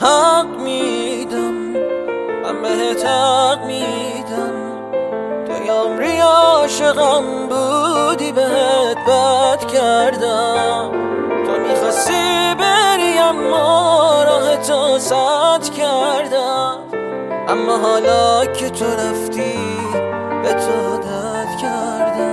حق میدم. من بهت حق میدم. توی عمری عاشقم بودی بهت بد کردم. تو می‌خواستی بری اما راه تو سد کردم. اما حالا که تو رفتی به تو عادت کردم.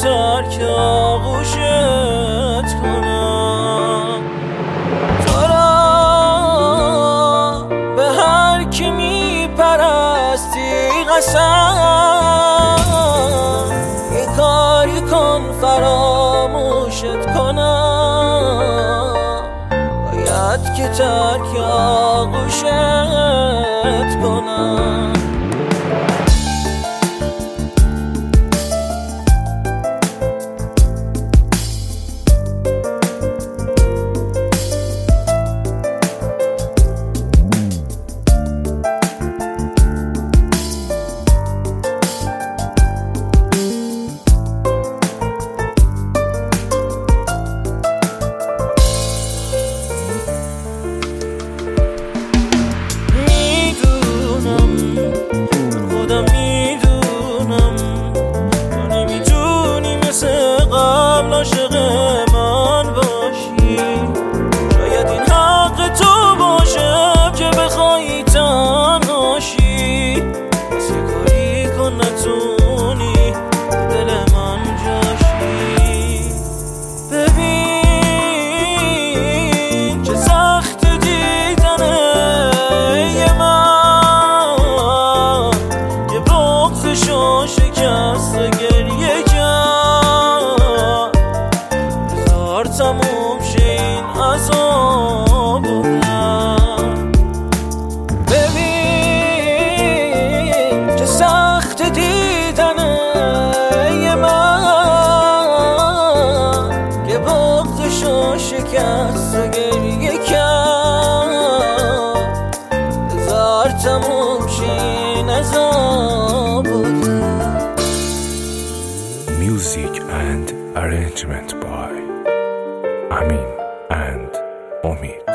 که ترک آغوشت کنم. تو به هر کی میپرستی قسم. یه کاری کن فراموشت کنم. باید که ترک آغوشت کنم. تموم شه این عذاب. ببین یه من که شکست Amin and Omid.